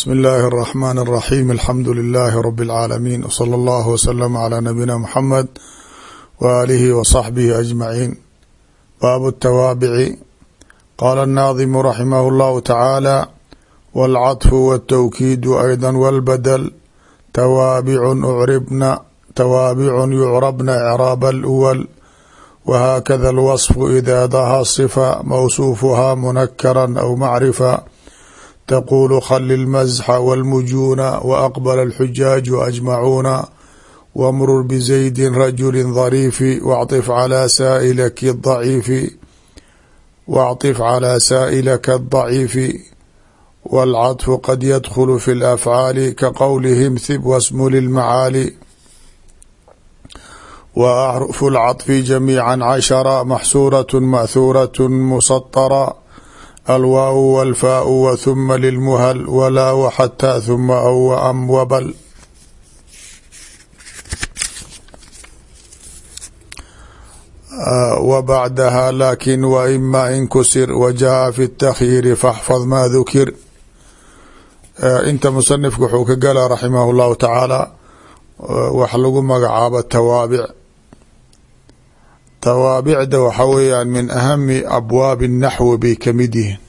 bsmi اllahi الرحmn الرaxيm alxamdu لilaahi rb اlcaalamiin wslى اllah wslm عlى nabiyina mxamed w alihi w صaxbihi aجmaciin baabu الtawaabici qaala الnaadimu raximah اllahu tacaala wاlcaطfu wالtowkiidu ayضa wاlbadl tawaabicun ucribna tawaabicun yucrabna icraab اlأwal whakada اlwaصfu ida daha صfa mawsuufuha munakara aw macrifa tqulu khli اlmazxa wاlmujuuna waqbla اlxujaaju ajmacuuna wamrur bzaydi rajuli dhariifi wcطif calى saailaki daciifi wacطif calى saa'ilaka الضaciifi wاlcaطfu qad yadkhulu fi اlafcaali kaqowlihim hib wasmu lilmacaali w axrufu اlcaطfi jamiica cashara maxsuuraة ma'huuraة musطra alwaaw walfaau wa huma lilmuhal walaa waxataa huma aw wa am wabal wa bacdaha laakin wa ima inkusir wajaaa fi takyiiri faxfad maa dukir inta musanifku wuxuu ka gala raximah llahu tacaala wax lagu magacaabo tawaabic tawaabicda waxaa weeyaan min ahami abwaabi naxwi bay ka mid yihiin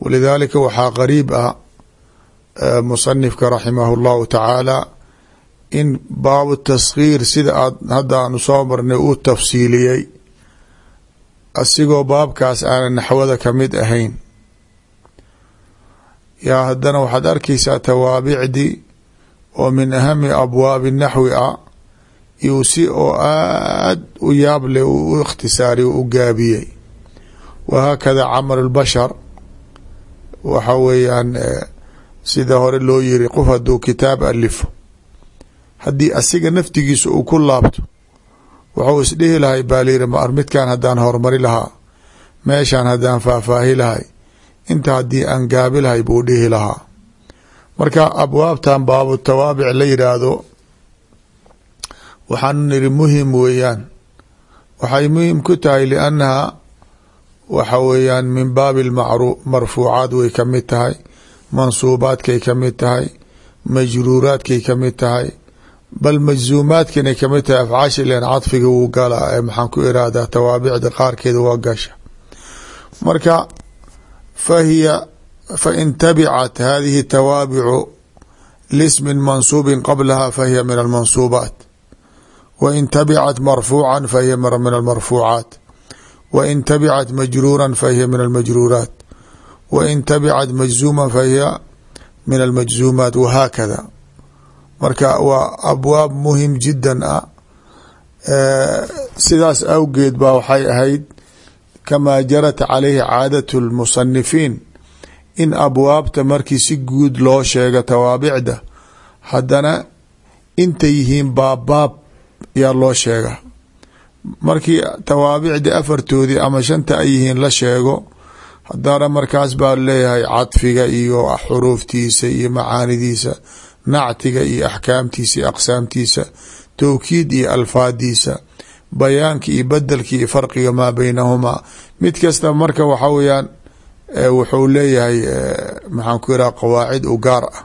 walidaalika waxaa qariib ah eh, musanifka raximah اllahu tacaala in baabu taskhiir sida aad hadda aanu soo marnay uu tafsiiliyey asigoo baabkaas aanan naxwada ka mid ahayn. Yaa haddana waxaad arkaysaa tawaabicdii oo min ahami abwaabi naxwi ah iyu si oo aad u yaab leh uu u ikhtisaariy u gaabiyey. Wahaakada camal اlbashar waxa weeyaan sida hore loo yiri qof hadduu kitaab alifo haddii asiga naftigiisa uu ku laabto wuxuu isdhihi lahay baa layiri mar midkan haddaan horumari lahaa meeshan haddaan faahfaahi lahay inta haddii aan gaabi lahay buu dhihi lahaa marka abwaabtan baabu tawaabic la yidhaahdo waxaanu niri muhiim weeyaan. Waxay muhiim ku tahay liannaha waxa weeyaan min baabi marfuucaat way ka mid tahay mansuubaadkay ka mid tahay majruuraadkay ka mid tahay bal majzuumaadkanay ka mid tahay afcaashi len cadfiga wuu gala ee maxaan ku irahdaa tawaabicda qaarkeeda waa gasha. Marka fahiya fain tabicat hadihi tawaabicu lismin mansuubin qablaha fahiya min almansuubaat wain tabicat marfuuca fahiya min almarfuucaat wain tabicat majruura fahiya min almajruuraat wain tabicat majzuuma fahiya min almajzuumaat wahaakada marka waa abwaab muhiim jiddan ah sidaas awgeed ba waxay ahayd kamaa jarat calayhi caadat lmusanifiin in abwaabta markii si guud loo sheega tawaabicda haddana intay yihiin baabbaab yaa loo sheega. Markii tawaabicdii afartoodii ama shanta ay yihiin la sheego haddana markaas baa leeyahay cadfiga iyo xuruuftiisa iyo macaanidiisa nactiga iyo axkaamtiisa iyo aqsaamtiisa towkiid iyo alfaadiisa bayaanka iyo bedelka iyo farqiga maa beynahumaa mid kasta marka waxa weyaan wuxuu leeyahay maxaan ku iraha qawaacid u gaar ah.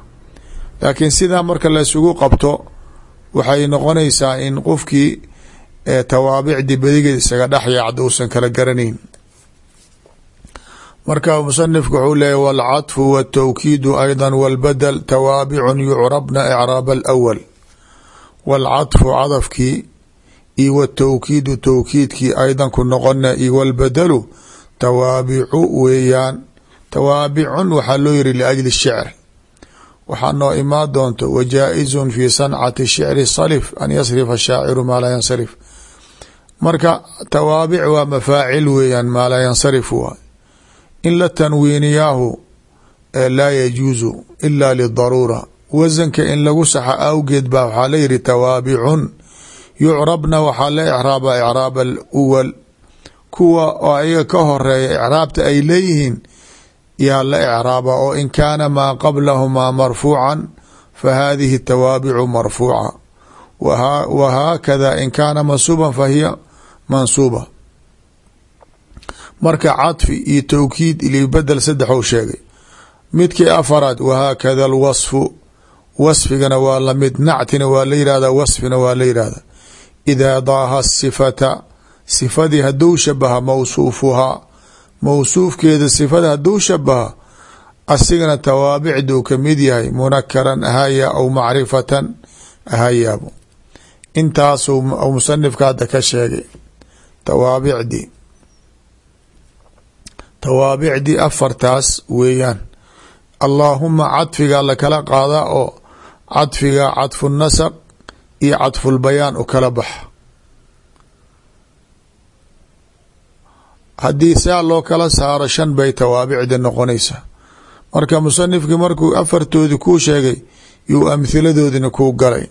Laakiin sidaa marka laysugu qabto waxay noqonaysaa in qofkii tawaabicdii badigeed isaga dhex yaacda uusan kala garanayn. Marka musanifku wuxuu leeyahy walcatfu wاtawkiidu ayda wاlbadel tawaabicun yucrabna icraab alawal walcatfu cadafkii iyo watawkiidu towkiidkii aydan ku noqona iyo walbadalu tawaabicu weeyaan. Tawaabicun waxaa loo yihi liajli shicr waxaa noo imaan doonto wajaaئizu fi sancati shicri salif an yasrifa shaaciru maa laa yansarif. Marka tawaabic waa mafaacil weeyaan maa laa yansarif waay in la tanwiiniyaahu laa yajuusu ila lidaruura. Wasanka in lagu saxa awgeed baa waxaa la yihi tawaabicun yucrabna waxaa la icraaba icraab alwal kuwa oo ayaga ka horreeya icraabta ay leeyihiin yaa la icraaba oo in kaana maa qablahumaa marfuucan fa hadihi tawaabicu marfuuca. Wa haakada in kaana mansuuban fahiya mansuuba. Marka cadfi iyo towkiid ili bedel saddexou sheegay. Midkii afaraad wahaakada alwasfu. Wasfigana waa la mid nactina waa la yihahda wasfina waa la yihahda idaa daaha sifata sifadii haduu shabaha mawsuufuhaa mawsuufkeeda sifada haduu shabaha asigana tawaabicduu ka mid yahay munakaran ahaya aw macrifatan ahayaabo intaasuu musanifka hadda ka sheegay. Tawaabicdii tawaabicdii afartaas weeyaan. Allaahuma cadfiga lakala qaadaa oo cadfiga cadfu nasaq iyo cadfulbayaan u kala baxa haddii saa loo kala saaro shan bay tawaabicda noqonaysaa marka musanifkii markuu afartoodii kuu sheegay yuu amhiladoodina kuu galay.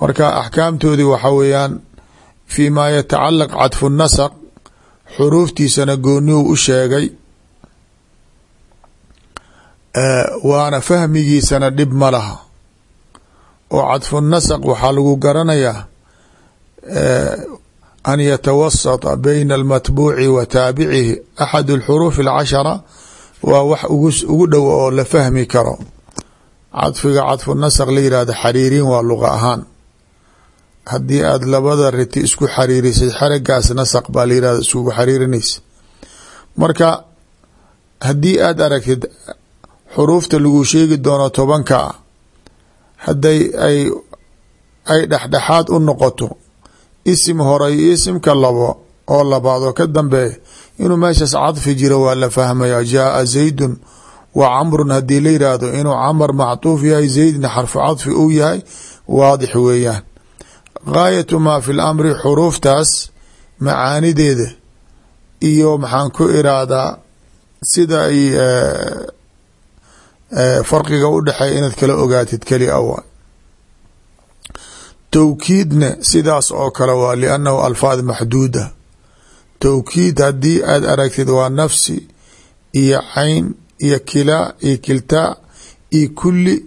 Marka axkaamtoodii waxa weeyaan fii maa yatacalaq cadfu nasaq xuruuftiisana goonihu u sheegay waana fahmigiisana dhib ma laha. Oo cadfu nasaq waxaa lagu garanayaa an yatawasata bayna almatbuuci wa taabicihi axad alxuruuf alcashara waa wax ugu dhow oo la fahmi karo cadfiga cadfu nasaq la yihahdo xariirin waa luqa ahaan haddii aada labada riti isku xariirisay xeragaas nasaq baa la yihahda iskugu xariirinaysa marka haddii aada aragtid xuruufta lagu sheegi doono tobanka ah ay ay dhexdhexaad u noqoto isim hore iyo isimka labo oo labaad oo ka dambeeya inuu meeshaas cadfi jiro waa la fahmaya jaaa zaydun. Wa camrun haddii la yidhaahdo inuu camar mactuuf yahay zaydna xarfu cadfi uu yahay waadix weeyaan. Gaayatu maa fi lamri xuruuftaas macaanideeda iyo maxaan ku iraahdaa sida ay farqiga u dhexeeya inaad kala ogaatid keli awa towkiidna sidaas oo kale waa liannahu alfaad maxduuda. Towkiid haddii aad aragtid waa nafsi iyo cayn iyo kilaa iyo kiltaa iyo kulli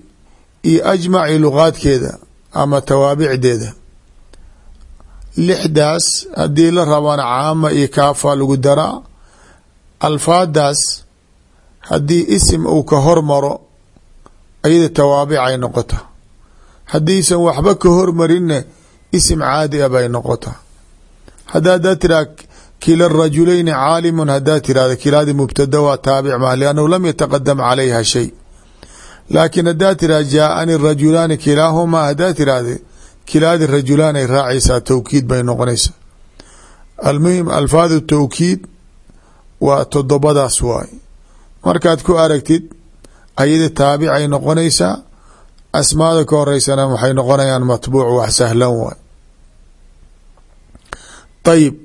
iyo ajmaci luqaadkeeda ama tawaabicdeeda. Lixdaas haddii la rabana caama iyo kaafa lagu daraa alfaadaas haddii isim uu ka hormaro ayada tawaabicay noqota haddiisan waxba ka hormarinne isim caadi a bay noqota hadda hadaa tiraa kila rajulayni caalimun hadaa tirahda kilaadi mubtada waa taabic ma liannahu lam yataqadam calayha shay. Laakiin hadaa tiraha jaaani rajulaani kilaahumaa hadaa tirahde kilaadi rajulaan ay raacaysaa towkiid bay noqonaysaa. Almuhim alfaadu towkiid waa todobadaas waay. Markaad ku aragtid ayada taabicay noqonaysaa asmaada ka horeysana waxay noqonayaan matbuuc wax sahlan waay. Ayib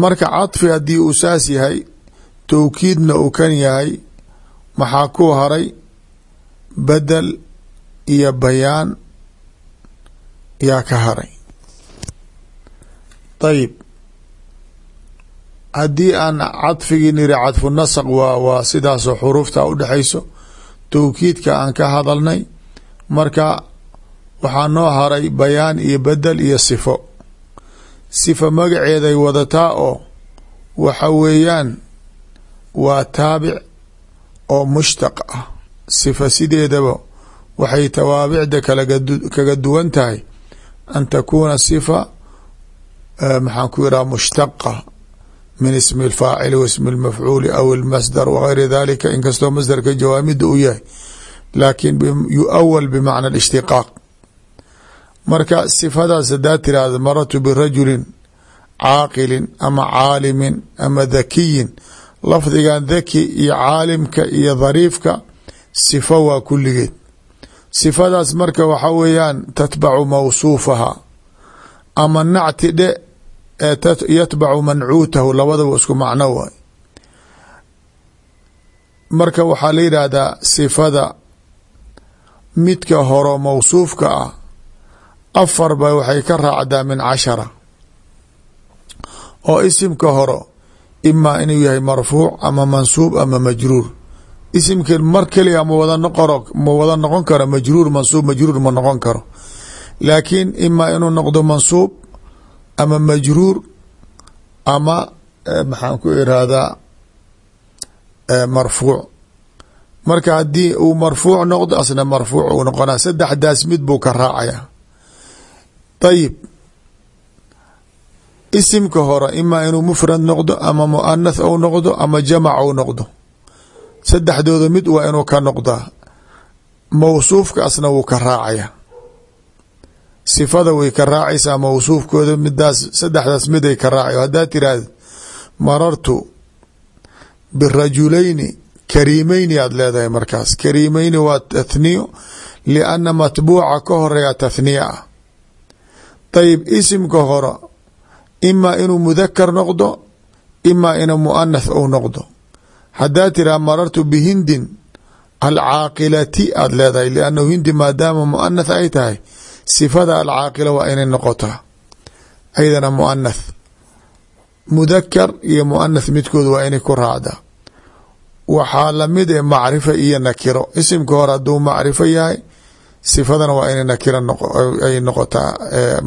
marka cadfi haddii uu saas yahay towkiidna uu kan yahay maxaa ku haray? Bedel iyo bayaan yaa ka haray. Ayib haddii aan cadfigii niri cadfu nasaq waa waa sidaasoo xuruufta udhexayso towkiidka aan ka hadalnay. Marka waxaa noo haray bayaan iyo bedel iyo sifo. Sifa magaceeday wadataa oo waxa weeyaan waa taabic oo mushtaq ah. Sifa sideedaba waxay tawaabicda kaga duwan tahay. An takuuna sifa maxaan ku yidhaha mushtaqa min ismi اlfaacili wa ismi اlmafcuuli aw اlmasdar wagayri dalika inkastoo masdarka jawaamida u yahay laakin yuawal bimacna اlishtiqaaq marka sifadaas hadaa tirahda maratu birajulin caaqilin ama caalimin ama dhakiyin lafdigan dhaki iyo caalimka iyo dhariifka sifo waa kulligeed sifadaas marka waxa weeyaan tatbacu mawsuufaha ama nacti dhe yatbacu mancuutahu labadaba isku macno waay marka waxaa la yidhaahdaa sifada midka horo mawsuufka ah afar ba waxay ka raacdaa min cashara oo isimka horo imaa inuu yahay marfuuc ama mansuub ama majruur. Isimka mar keliya ma wada noqoro ma wada noqon karo majruur mansuub majruur ma noqon karo. Laakiin imaa inuu noqdo mansuub ama majruur ama maxaan ku irahdaa marfuuc. Marka haddii uu marfuuc noqdo asna marfuuc uu noqonaa. Saddexdaas mid buu ka raacaya ayib isimka hore imaa inuu mufrad noqdo ama muanath ou noqdo ama jamac ou noqdo. Saddexdooda mid waa inuu ka noqdaa. Mawsuufka asna wuu ka raacaya sifada way ka raacaysaa mawsuufkooda midaas saddexdaas miday ka raacayo haddaad tiraahda marartu birajulayni kariimeyni aad leedahay markaas. Kariimeyni waa tathniyo lianna matbuuca ka horreeya tathniya ah. Dayib isimka hore imaa inuu mudakar noqdo imaa inuu muanath ou noqdo. Haddaad tiraha marartu bihindin alcaaqilati aad leedahay liannahu hindi maadaama muanath ay tahay sifada alcaaqila waa inay noqotaa. Aydana muanath mudakar iyo muanath midkood waa inay ku raacdaa. Waxaa la mid e macrifa iyo nakiro. Isimka hore hadduu macrifo yahay sifadana waa inay nakiro ay noqotaa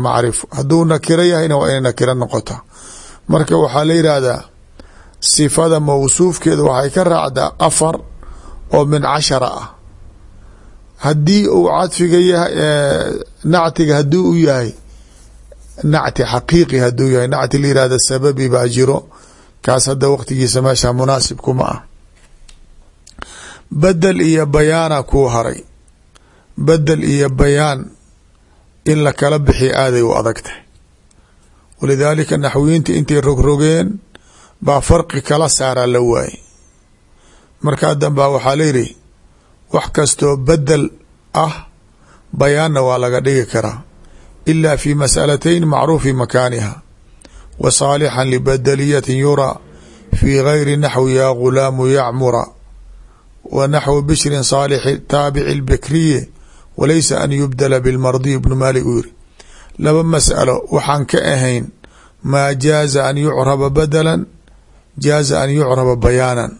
macrifo hadduu nakiro yahayna waa inay nakiro noqotaa. Marka waxaa la yidhaahdaa sifada mawsuufkeeda waxay ka raacdaa afar oo min cashara ah haddii uu cadfiga yahay nactiga haddii u yahay nacti xaqiiqi haduu yahay nacti la yihahda sababi baa jiro. Kaas hadda waqtigiisa meesha munaasib kuma ah. Bedel iyo bayaana kuu haray. Bedel iyo bayaan in la kala bixiya aaday u adag tahay walidaalika naxwiyiinta intay rogrogeen baa farqi kala saaraa la waayey. Markaa dambaa waxaa layidhi wax kastoo bedel ah bayaanna waa laga dhigi karaa ila fi masalatayn macruufi makaaniha wa saalixan libadeliyatin yuraa fi gayri naxwi ya gulaamu yacmura wa naxwu bishrin saalixi taabici lbikriye walaysa an yubdala bilmardiy bnu maalik uu yiri. Laba mas'alo waxaan ka ahayn maa jaaza an yucraba badalan jaaza an yucraba bayaanan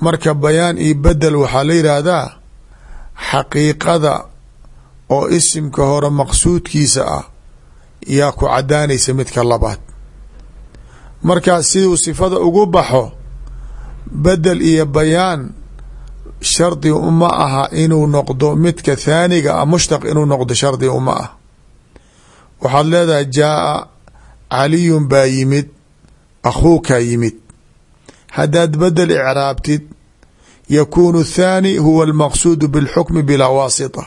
marka bayaan iyo bedel waxaa la yidhaahdaa xaqiiqada oo isimka hore maqsuudkiisa ah yaa ku cadaanaysa midka labaad. Markaa siduu sifada ugu baxo bedel iyo bayaan shardi uma aha inuu noqdo midka thaaniga ah mushtaq inuu noqdo shardi uma ah. Waxaad leedahay jaaa caliyun baa yimid akhuukaa yimid haddaad bedel icraabtid yakuunu thaani huwa almaqsuudu bilxukmi bilaa waasita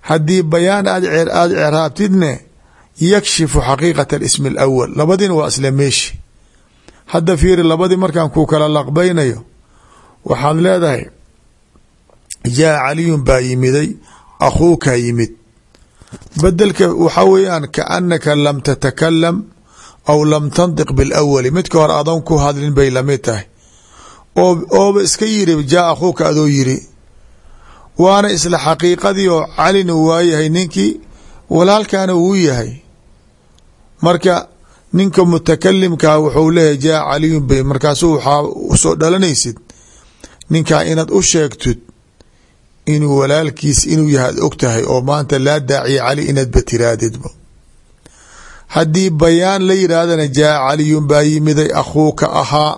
haddii bayaan aad icraabtidne yakshifu xaqiiqat alismi alawal labadina waa isla meeshi hadda fiiri labadii markaan ku kala laqbaynayo waxaad leedahay jaa caliyun baa yimiday akhuukaa yimid bedelka waxaa weeyaan kaanaka lam tatakalam aw lam tantiq bilawali midka hore adoon ku hadlin bay la mid tahay. Oo ooba iska yiri jaa akhuuka adoo yiri waana isla xaqiiqadii oo calina waayahay ninkii walaalkaana uu yahay. Marka ninka mutakalimkaa wuxuu leeyahay jaa caliyun bay markaasu waxaa u soo dhalanaysid. Ninkaa inaad u sheegtid inuu walaalkiis inuu yahay ad og oo maanta laa daaciya cali inaad batiraadidba haddii bayaan la yidhaahdana jaa caliyun baa yimiday akhuuka ahaa.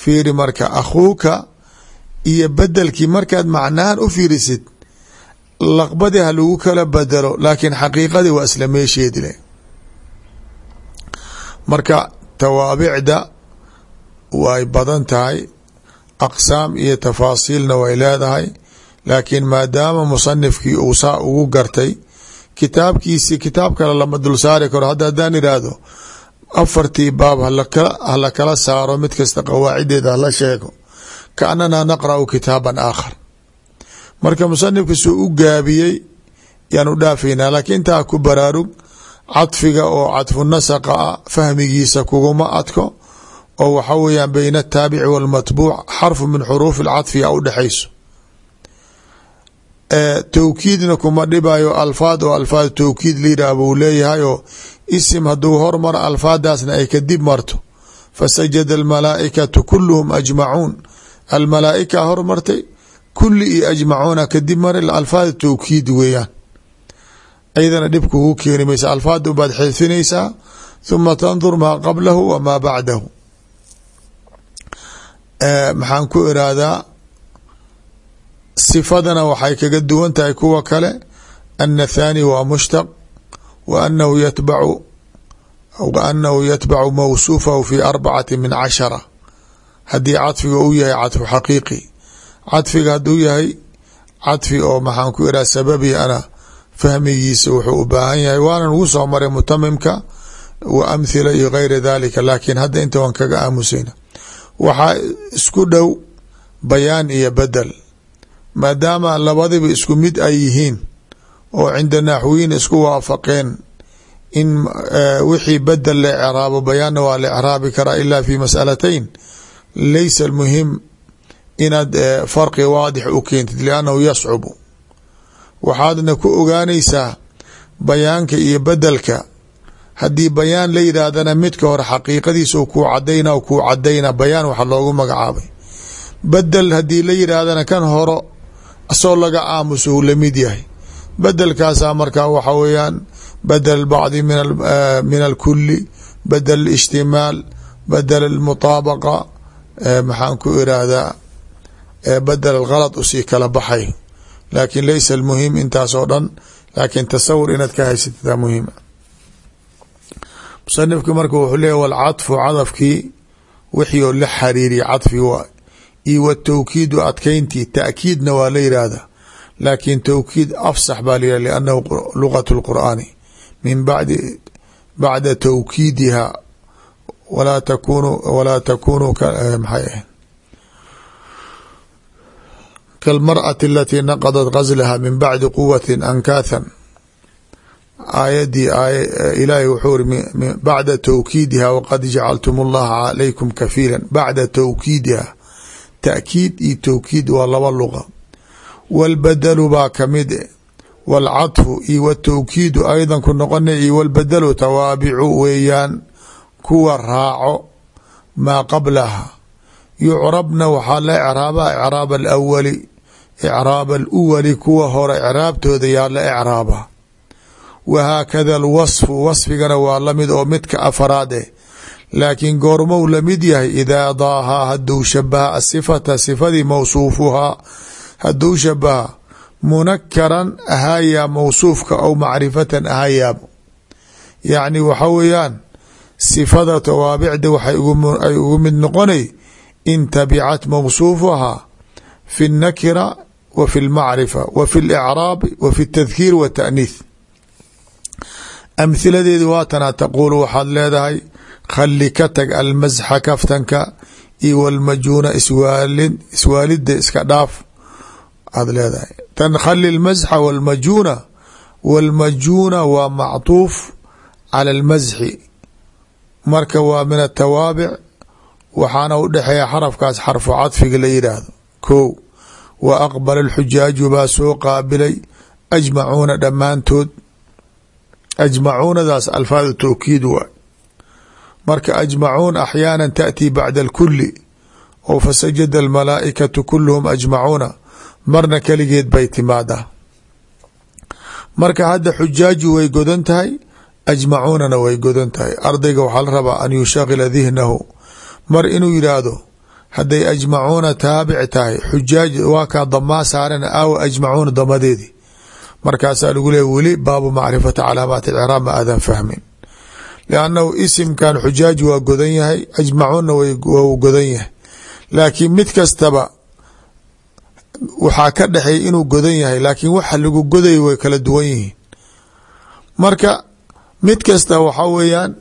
Fiiri marka akhuuka iyo bedelkii markaad macnahan u fiirisid laqbadii ha lagu kala bedelo laakiin xaqiiqadii waa isla meesheedile marka tawaabicda way badan tahay aqsaam iyo tafaasiilna way leedahay laakiin maadaama musanifkii uu saa ugu gartay kitaabkiisi kitaab kale lama dul saari karo. Hadda haddaan idhaahdo afartii baab hala kala saaro mid kasta qawaacideeda hala sheego. Kaanana naqra'u kitaaban aakhar. Marka musanifka suu u gaabiyey yaan u dhaafaynaa laakiin intaa ku baraarug cadfiga oo cadfu nasaqa ah fahmigiisa kuguma adko oo waxa weeyaan bayna ataabici walmatbuuc xarfu min xuruufi alcadfi a udhexayso towkiidna kuma dhibayo alfaad oo alfaad towkiid layidhaah leeyahay oo isim hadduu hormaro alfaadaasna ay kadib marto. Fasajada almalaaikatu kuluhum ajmacuun. Almalaaika hormartay kuli iyo ajmacuuna kadib mara alfaad towkiid weeyaan. Ayadana dhib kugu keeni maysa alfaada baad xeefinaysaa huma tandur maa qablahu wa maa bacdahu. Maxaan ku irahdaa sifadana waxay kaga duwan tahay kuwa kale ana thani waa mushtaq wa anahu yatbacu anahu yatbacu mawsuufahu fi arbacati min cashara haddii cadfiga uu yahay cadfu xaqiiqi cadfiga hadduu yahay cadfi oo maxaan ku iraha sababi ana fahmigiisa wuxuu u baahan yahay waana ugu soo maray mutamimka wa amhila iyo gayra dalika laakiin hadda inta waan kaga aamusayna waxaa isku dhow bayaan iyo bedel maadaama labadiba isku mid ay yihiin oo cinda naaxwiyin isku waafaqeen in wixii bedel la ecraabo bayaanna waa la ecraabi karaa ila fi masalatayn laysa muhiim inaad farqi waadix u keentid liannahu yascubu. Waxaadna ku ogaanaysaa bayaanka iyo bedelka haddii bayaan la yidhaahdana midka hore xaqiiqadiisa kuu cadayna kuu cadayna bayaan waxa loogu magacaabay. Bedel haddii la yidhaahdana kan horo asoo laga aamuso uu la mid yahay. Bedelkaasaa markaa waxa weeyaan bedel bacdi min alkuli bedel اlijtimaal bedel اlmutaabaqa maxaan ku irahdaa bedel algalad u sii kala baxay. Laakin laysa almuhim intaas oo dhan laakiin tasawur inaad ka haysatida muhiima musanifki marka wuxuu leeya walcadfu cadafkii wixii oo la xariiriya cadfi waa io watawkiidu adkeyntii taakiidna waa la yidhaahda laakin tawkiid afsax baa la yihah liannahu lugat lqur'aani min badi bacda tawkiidiha walaa takunu walaa takunu maxay ahayd? Kalmarأati alatii naqadat gazlaha min bacdi quwati ankaathan aayadii ilaahay wuxuu iri bacda tawkiidiha waqad jacaltum اllaha calaykum kafiila bacda tawkiidiha taakiid iyo tawkiid waa laba luqa wاlbadlu baa kamid wاlcaطfu iyo wtawkiidu aydan ku noqona iyo wاlbadlu tawaabicu weeyaan kuwa raaco maa qablaha yucrabna waxaa la ecraaba ecraab alawali ecraab aluwali kuwa hore ecraabtooda yaa la ecraaba wahaakada alwasfu wasfigana waa lamid oo midka afaraad eh laakiin goormou lamid yahay idaa daahaa haduu shabaha asifata sifadii mawsuufuhaa haduu shabaha munakaran ahaayaa mawsuufka aw macrifatan ahaayaabo yacni waxa weeyaan sifada tawaabicda waxay ugu mid noqonay in tabicat mawsuufahaa fi اnakira wa fi اlmacrifa wa fi اlcraabi wa fi اtadkiir wa taaniith amhiladeedu waatanaa taquulu waxaad leedahay khali ka tag almasxa kaftanka iyo walmajuuna iswaalid iswaalida iska dhaaf. Aad leedahay. Tan khali lmasxa walmajuuna walmajuuna waa macطuuf cala almasxi marka waa min atawaabic waxaana u dhexeeya xarafkaas xarfu cadfiga la yidhaahdo ko wa aqbala alxujaaju baa soo qaabilay ajmacuuna dhammaantood. Ajmacuunadaas alfaadu tawkiid waay marka ajmacuun axyaana taأtii bacda alkuli oo fasajada almalaa'ikatu kuluhum ajmacuuna marna keligeed bay timaadaa marka hadda xujaaju way godan tahay ajmacuunana way godan tahay. Ardayga waxaa la rabaa an yushagila dihnahu mar inuu yidhaahdo hadday ajmacuuna taabic tahay xujaaj waa kaa damaa saaran aawa ajmacuuna damadeedii markaasaa lagu leeya weli baabu macrifati calaamaat icraab ma aadan fahmin liannahu isimkan xujaaj waa godan yahay ajmacuunna waa godan yahay laakiin mid kastaba waxaa ka dhexeeya inuu godan yahay laakiin waxa lagu goday way kala duwan yihiin marka mid kasta waxaa weeyaan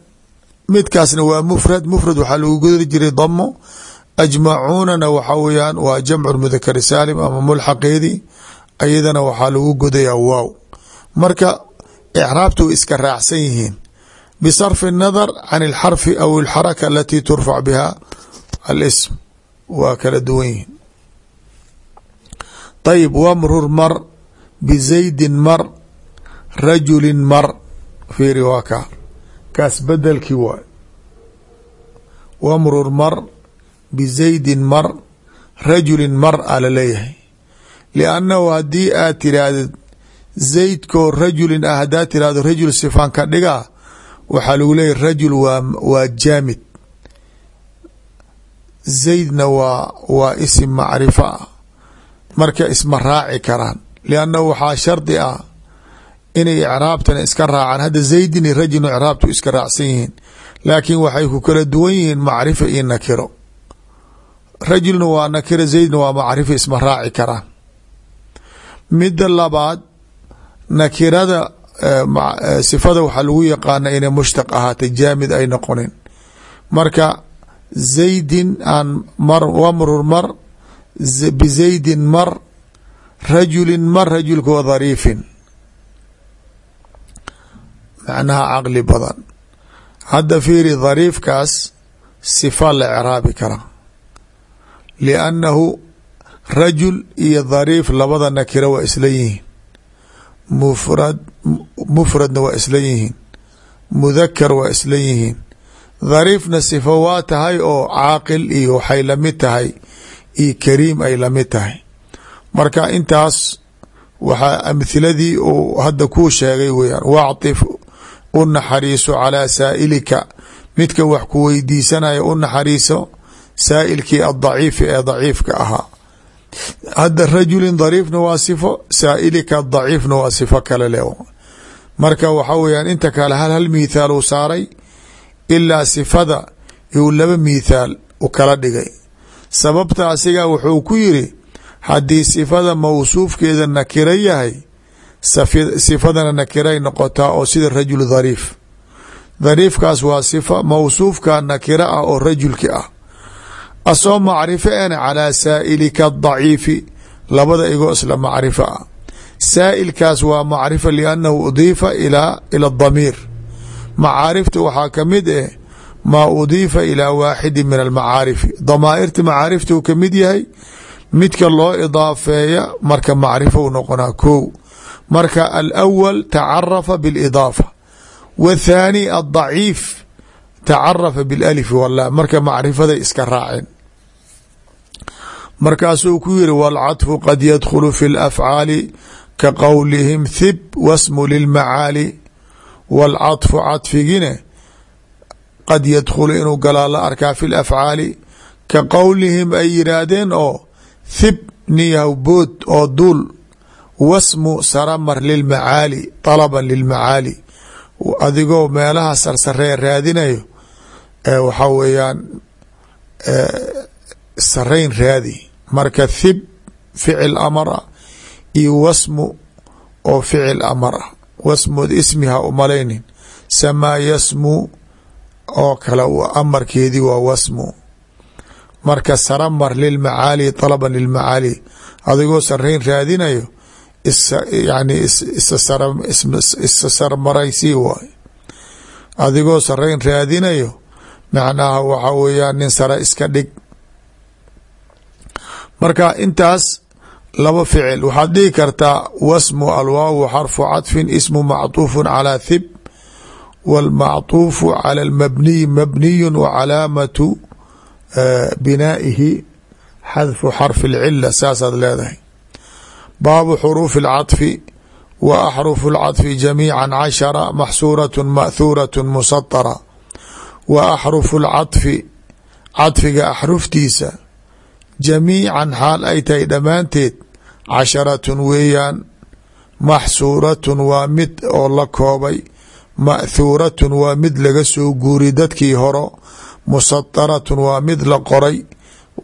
midkaasna waa mufrad mufrad waxaa lagu godi jiray damo ajmacuunana waxaa weyaan waa jamcu mudakari saalim ama mulxaqeedii ayadana waxaa lagu godayaa waaw marka icraabta way iska raacsan yihiin bisarfi الnadar can اlxarfi aw اlxaraka alati turfac biha alism waa kala duwan yihiin ayb wamrur mar bizaydin mar rajulin mar fiiri waa kaa kaas bedelkii waay wamrur mar bizaydin mar rajulin mar a laleeyahay liannahu haddii aad tirahdid zaydkoo rajulin ah haddaad tirahdo rajul sifaan ka dhigaa waxaa lagu leeyahy rajul waa waa jaamid. Zaydna waa waa isim macrifo ah marka isma raaci karaan. Liannahu waxaa shardi ah inay icraabtana iska raacaan. Hadda zaydin iyo rajulun icraabtu iska raacsan yihiin. Laakiin waxay ku kala duwan yihiin macrifo iyo nakiro. Rajulna waa nakiro zaydna waa macrifo isma raaci karaan. Midda labaad nakirada sifada waxaa lagu yaqaana inay mushtaq ahaatay jaamid ay noqonin. Marka zaydin aan mar wamrur mar bizaydin mar rajulin mar rajulka wa dhariifin macnaha caqli badan. Hadda fiiri dhariifkaas sifa la icraabi karaa liannahu rajul iyo dhariif labada nakiro waa isla yihiin mufrad mufradna waa isla yihiin mudakar waa isla yihiin dhariifna sifo waa tahay oo caaqil iyo waxay la mid tahay iyo kariim ay la mid tahay. Marka intaas waxaa amhiladii uu hadda kuu sheegay weyaan wactif u naxariiso calaa saa'ilika. Midka wax ku weydiisanaya u naxariiso saa'ilkii adaciifi ee daciifka ahaa hadda rajulin dariifna waa sifo saa'ilika daciifna waa sifo kale le marka waxa weyaan inta kale hal hal mithaal uu saaray ilaa sifada yuu laba mithaal u kala dhigay. Sababta asiga wuxuu ku yiri haddii sifada mawsuufkeeda nakiro yahay sifadana nakiray noqotaa oo sida rajul dhariif dhariifkaas waa sifa mawsuufka nakiro ah oo rajulki ah asoo macrifo en calaa saa'ilika daciifi. Labada igoo isla macrifo ah. Saa'ilkaas waa macrifo liannahu udiifa ila damiir. Macaarifta waxaa ka mid eh maa udiifa ilaa waaxidi min almacaarifi. Damaa'irta macaarifta uu ka mid yahay midka loo idaafeeya marka macrifo u noqonaa kow marka alawal tacarafa biاlidaafa wthaani aldaciif tacarafa biاlalif wala marka macrifaday iska raaceen markaasuu ku yiri wاlcaطfu qad yadkhulu fi اlafcaali ka qowlihim thib wasmu lilmacaali wاlcaطfu caطfigine qad yadkhulu inuu galaa la arkaa fi lafcaali ka qowlihim ay yiraahdeen oo thib niyaw bood oo duul wasmu saramar lilmacaali طalaban lilmacaali adigoo meelaha sarsaree raadinayo waxaa weeyaan sarayn raadi. Marka thib ficil amar ah iyo wasmu oo ficil amar ah wasmud ismiha umalaynin samaa yasmu oo kale amarkeedii waa wasmu. Marka saramar lilmacaali طalaban lilmacaali adigoo sarayn raadinayo yani isa sarmaraysii waay. Adigoo sarayn raadinayo macnaha waxa weeyaan nin sare iska dhig marka intaas laba ficil waxaad dhihi kartaa wasmu alwaawu xarfu caطfin ismu macطuufu calى thib wاlmacطuufu calى اlmabniyi mabniyu wacalaamatu binaa'ihi xadfu xarfi اlcila saasaad leedahay baabu xuruufi اlcaطfi wa axrufu اlcaطfi jamiica cashara maxsuuraة ma'huuraة musaطara wa axrufu lcaطfi cadfiga axruftiisa jamiican xaal ay tahay dhammaanteed casharatun weeyaan maxsuuratun waa mid oo la koobay ma'thuuratun waa mid laga soo guuriy dadkii horo musadaratun waa mid la qoray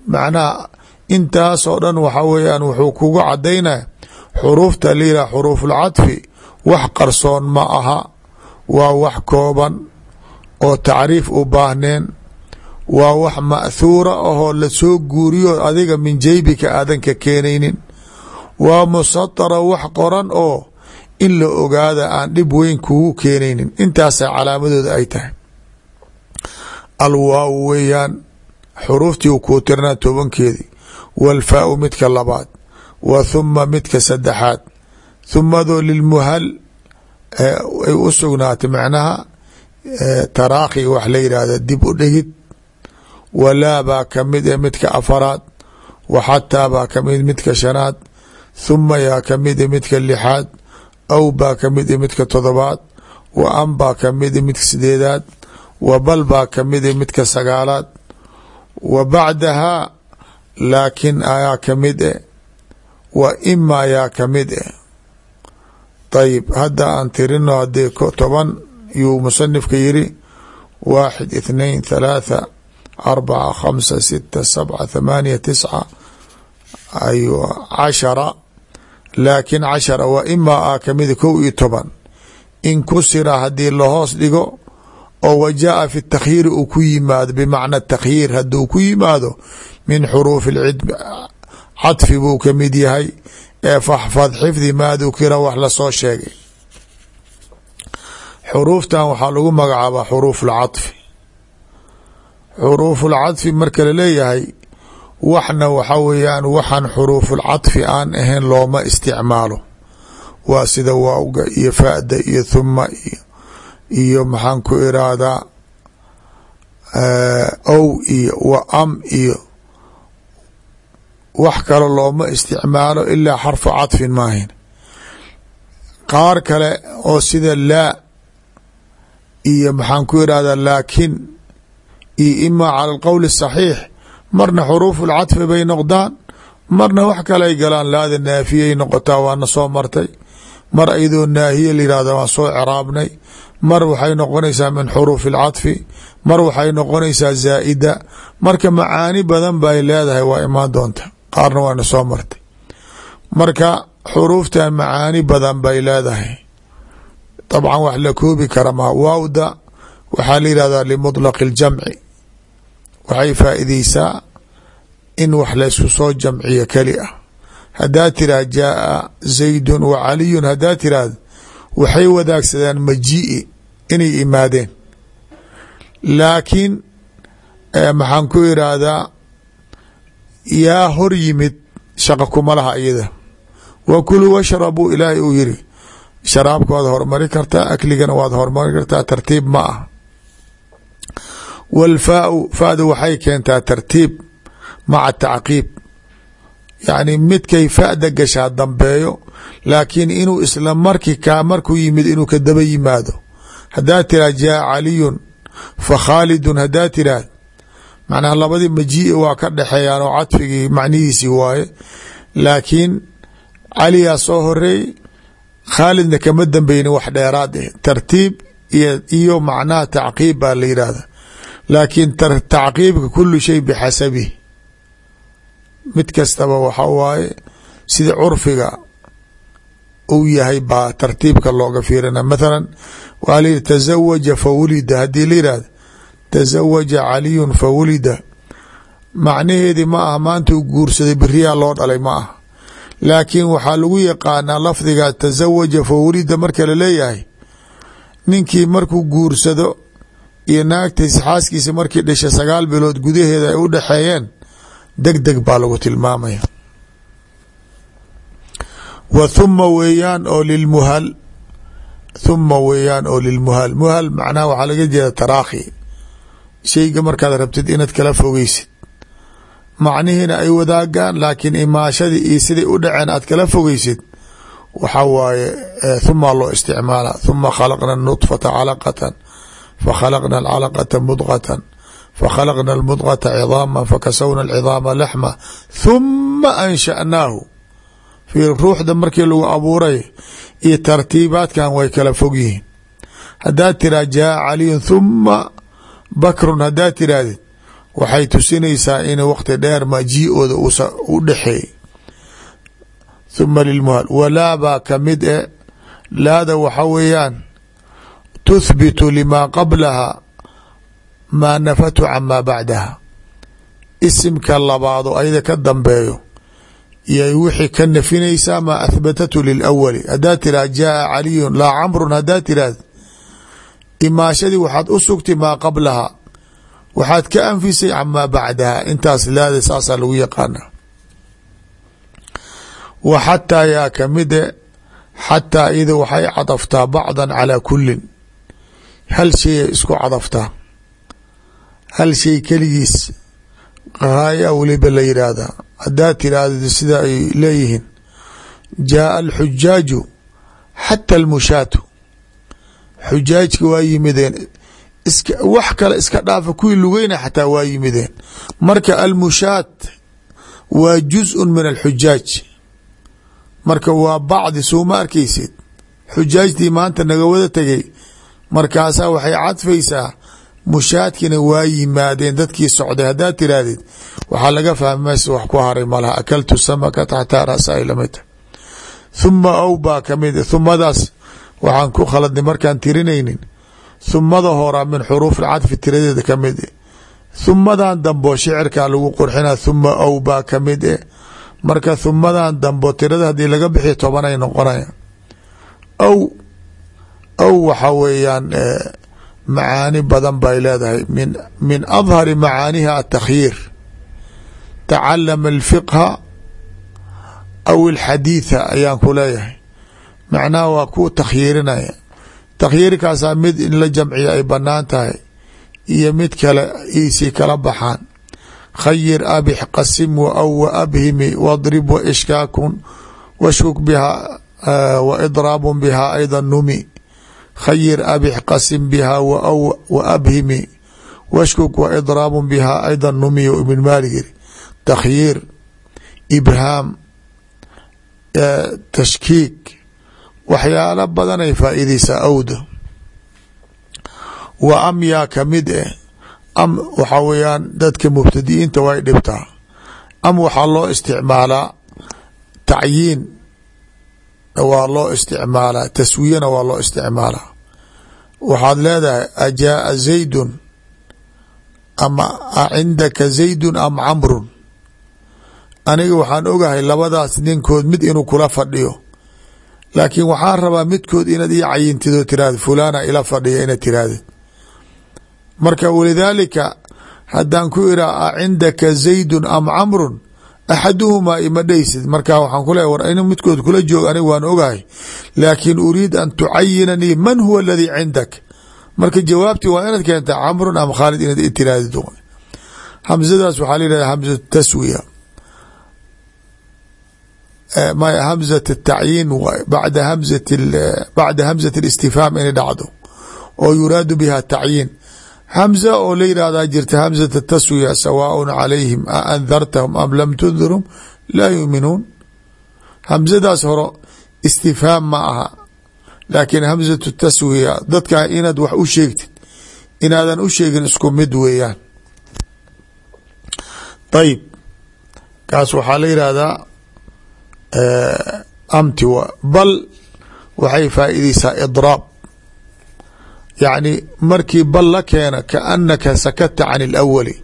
macnaha intaasoo dhan waxa weeyaan wuxuu kugu cadaynaya xuruufta liila xuruufulcadfi wax qarsoon ma aha waa wax kooban oo tacriif u baahneen waa wax ma'thuura ahoo la soo guuriyo adiga min jeybika aadan ka keenaynin. Waa musatara wax qoran oo in la ogaada aan dhib weyn kugu keenaynin. Intaasa calaamadooda ay tahay. Alwaaw weeyaan xuruuftii u kuu tirnaa tobankeedii. Walfaau midka labaad. Wa thuma midka saddexaad. Thumadoo lilmuhal ay u sugnaatay macnaha taraakhi wax la yidhaahda dib u dhigid. Walaa baa ka mid ee midka afaraad wa xataa baa ka mid midka shanaad thuma yaa ka mid e midka lixaad aw baa ka mid e midka todobaad wa an baa ka mid e midka sideedaad wa bal baa ka mid e midka sagaalaad. Wa bacdahaa laakin ayaa ka mid eh wa ima ayaa ka mid eh. Ayib hadda aan tirino haddii toban yuu musanifka yiri waaxid ithnain thalaatha arbaca khamsa sita sabca thamaaniya tisca. Ayuu cashara. Laakiin cashara waa imaa a kamida kow iyo toban. In kusira haddii lahoos dhigo oo wa jaa fi takyiiri uu ku yimaado bimacna takhyiir haduu ku yimaado min xuruufi cadfi buu ka mid yahay ee faxfad xifdi maa dukira wax la soo sheegay xuruuftan waxaa lagu magacaabaa xuruuf lcadfi xuruuf lcadfi marka la leeyahay waxna waxa weeyaan waxaan xuruufulcadfi aan ahayn looma isticmaalo. Waa sida waawga iyo fada iyo thuma iyo maxaan ku iraahdaa ow iyo wa am iyo wax kale looma isticmaalo ilaa xarfu cadfin maahin qaar kale oo sida laa iyo maxaan ku irahdaa laakin iyo ima cala alqowl الصaxiix marna xuruuf اlcadfi bay noqdaan marna wax kaley galaan laada naafiyay noqotaa waana soo martay mar iyadoo naahiya layihahda waan soo craabnay mar waxay noqonaysaa min xuruuf اlcadfi mar waxay noqonaysaa zaa'ida marka macaani badan bay leedahay waa imaan doonta qaarna waana soo martay marka xuruuftan macaani badan bay leedahay dabcan wax la koobi kara ma waawda waxaa la yihahdaa limuطlaq اljamci waxay faa'iideysaa in wax laysku soo jamciyo keli ah haddaa tirah jaaa zaydun wa caliyun haddaa tirahd waxay wadaagsadaan majii'i inay imaadeen laakiin maxaan ku iraahdaa yaa hor yimid shaqa kuma laha iyada wa kuluu ilaahay uu yiri sharaabka waad hormari kartaa akligana waad hormari kartaa tartiib ma ah. Wاlfaau fada waxay keentaa tartiib maca tacqiib. Yacni midkay fada gashaa dambeeyo laakiin inuu isla marki kaa markuu yimid inuu ka daba yimaado. Haddaa tiraah jaa caliyun fa khaalidun haddaa tiraah macnaha labadii majii'i waa ka dhexeeyaan oo cadfigii macnihiisii waaye. Laakiin caliyaa soo horeey khaalidna kama dambeynin wax dheeraad eh. Tartiib iyo macnaha tacqiib baa la yidhaahda laakiin tacqiibka kulu shay bixasabih mid kastaba waxa waaye sida curfiga uu yahay baa tartiibka looga fiirina mathalan waa layihi tazawaja fa wulida. Haddii la yihahda tazawaja caliyun fa wulida. Macnaheedii ma aha maanta uu guursaday beriyaa loo dhalay ma aha laakiin waxaa lagu yaqaanaa lafdiga tazawaja fa wulida marka la leeyahay ninkii markuu guursado iyo naagtiisa xaaskiisa markii dhashay sagaal bilood gudaheeda ay u dhexeeyeen deg deg baa lagu tilmaamaya. Wa thuma weeyaan oo lilmuhal thuma weeyaan oo lilmuhal muhal. Macnaha waxaa laga jeeda taraakhi. Shayga markaad rabtid inaad kala fogeysid macnihiina ay wadaagaan laakiin imaashadii iyo siday u dhaceen aad kala fogeysid waxaa waaye thuma loo isticmaala thuma khalaqna nudfata calaqatan fakhalaqna alcalaqata mudqatan fakhalaqna almudqata cidaama fakasawna alcidaama laxma thuma ansha'naahu. Fii ruuxda markii lagu abuuray iyo tartiibaadkan way kala fog yihiin. Haddaad tiraa jaa caliyun thuma bakrun haddaad tirahdid waxay tusinaysaa in waqti dheer majiiooda u dhexeey thuma lilmuhal walaa baa ka mid e laada waxa weeyaan tuhbitu limaa qablaha maa nafatu camaa bacdaha. Isimka labaado ayada ka dambeeyo yay wixii ka nafinaysaa maa ahbatatu lilawali haddaad tirah jaaa caliyun laa camrun. Haddaad tirahd imaashadii waxaad u sugtay maa qablaha waxaad ka anfisay camaa bacdaha intaas laada saasaa lagu yaqaana wa xataa yaa kamide xataa iyada waxay cadaftaa bacdan calaa kulin hal shay ay isku cadaftaa. Hal shay keligiis haaya weliba la yidhaahdaa haddaad tiraahdo sida ay leeyihiin jaaa alxujaaju xata almushaatu xujaajka waa yimideen wax kale iska dhaafa kuwii lugeyna xataa waa yimideen. Marka almushaat waa juzءun min alxujaaj. Marka waa bacdi sooma arkeysid xujaajtii maanta naga wada tegay markaasaa waxay cadfaysaa mushaadkina waa yimaadeen dadkii socday. Haddaad tirahdid waxaa laga fahma meesa wax ku haray malaha akaltu samaka taxta rasaai lamita. Thuma aw baa ka mid waxaan ku khaladnay markaan tirinaynin thumada horaa min xuruuf alcadfi tiradeeda ka mid e. Thumadan dambo shicirkaa lagu qurxina thuma aw baa ka mid e. Marka thumadan dambo tirada haddii laga bixiyo tobanay noqonaya aw aw waxa weeyaan macaani badan bay leedahay. Min min adhari macaaniha atakhyiir tacalama alfiqha aw alxadiitha ayaan ku leeyahay. Macnaha waa ku takhyiirinaya takhyiirkaasaa mid in la jamciya ay bannaan tahay iyo mid kale iisii kala baxaan. Khayir abix qasim waaw waabhimi wadrib waishkaakun washkuk biha waidraabu biha ayda numi. Khayir abix qasim biha waaw waabhimi washkuk waidraabu biha ayda numi ibn maalik. Yiri takhyiir ibhaam tashkiik waxyaalo badanay faa'iideysaa awda wa am yaa ka mid eh. Am waxaa weeyaan dadka mubtadi'iinta way dhibtaa. Am waxaa loo isticmaalaa tacyiin. Waa loo isticmaalaa taswiyana waa loo isticmaalaa. Waxaad leedahay ajaaa zaydun ama acindaka zaydun am camrun? Aniga waxaan ogahay labadaas ninkood mid inuu kula fadhiyo laakiin waxaan rabaa midkood inaad ii cayintidoo tirahd fulana ila fadhiya inaad tirahdid marka walidaalika haddaan ku iraa a cindaka zaydun am camrun? Axaduhumaa ima dheysid marka waxaan ku leeya war in midkood kula joog aniga waan ogahay. Laakiin uriid an tucayinanii man huwa aladii cindak? Marka jawaabtii waa inaad keenta camrun am khaalid inaad i tirahdid hamzadaas waxaa la yihahda hamzatu taswiya my hamzat tacyiin bada hamzat اlistifhaam inay dhacdo. Oo yuraadu biha tacyiin hamza oo la yihahdaa jirta hamzat taswiya sawaaء calayhim a andartahum am lam tundirhum laa yuuminuun hamzadaas horo istifhaam ma aha. Laakiin hamzatu taswiya dadka inaad wax u sheegtid inaadan u sheegin isku mid weeyaan. Ayib kaas waxaa la yihahdaa amti bal waxay faa'iideysaa idraab. Yacni markii bal la keena kaanaka sakata can اlawali